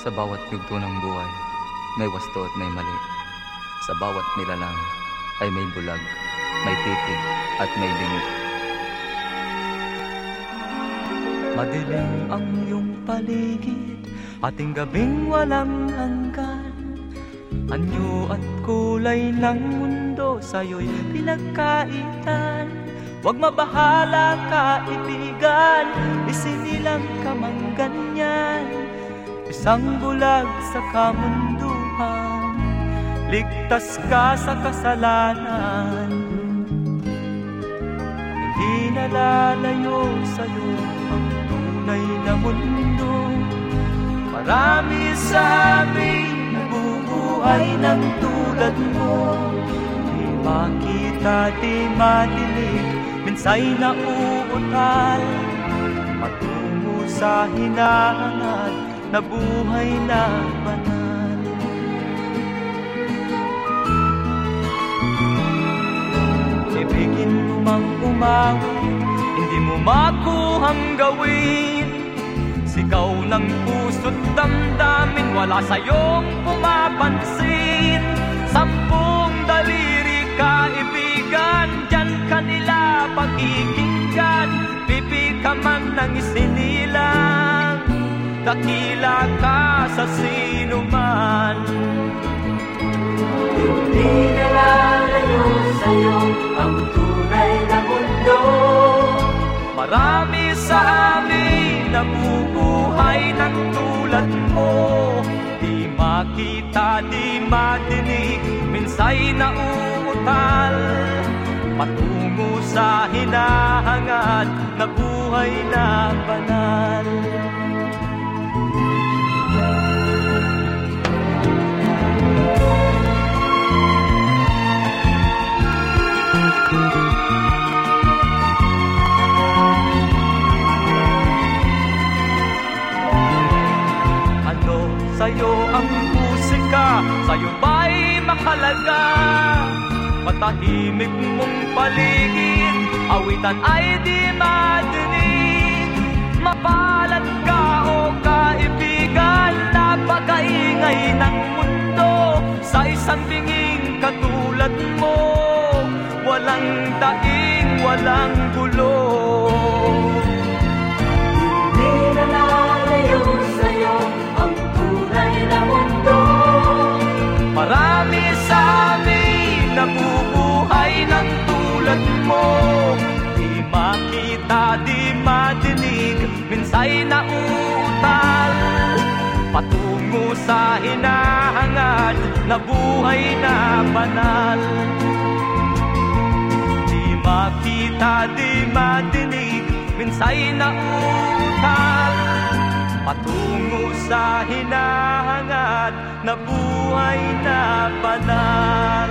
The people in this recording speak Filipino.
Sa bawat yugto ng buhay, may wasto at may mali. Sa bawat nilalang ay may bulag, may titig at may bingi. Madilim ang iyong paligid, ating gabing walang hanggan. Anyo at kulay ng mundo sa'yo'y pinagkaitan. Huwag mabahala kaibigan, isinilang ka mang ganyan. Isang bulag sa kamunduhan, ligtas ka sa kasalanan. Hindi nalalayo sa'yo ang tunay na mundo. Marami sa amin nabubuhay ng tulad mo. Di makita, di madilig, minsay nauutal. Patungo sa hinahangat na buhay na banal. Ibigin mo mang umawit, hindi mo makuhang gawin. Sigaw ng puso't damdamin, wala sa'yong pumapansin. Sampung daliri kaibigan, dyan kanila pagkikinggan. Pipi ka man ng isinilang, dakila ka sa sinuman. Hindi nalalayo sa'yo ang tunay na mundo. Marami sa amin nabubuhay ng tulad mo. Di makita, di madinig, minsay nauutal. Patungo sa hinahangad na buhay na banal sa'yo ang musika? Sa'yo ba'y makalaga? Matahimik mong paligid Awitan ay di madinig Mapalad ka o kaibigan Napakaingay ng mundo Sa isang binging katulad mo Walang daing, walang Di makita, di madinig, minsay nauutal Patungo sa hinahangad na buhay na banal. Di makita, di madinig, minsay nauutal Patungo sa hinahangad na buhay na banal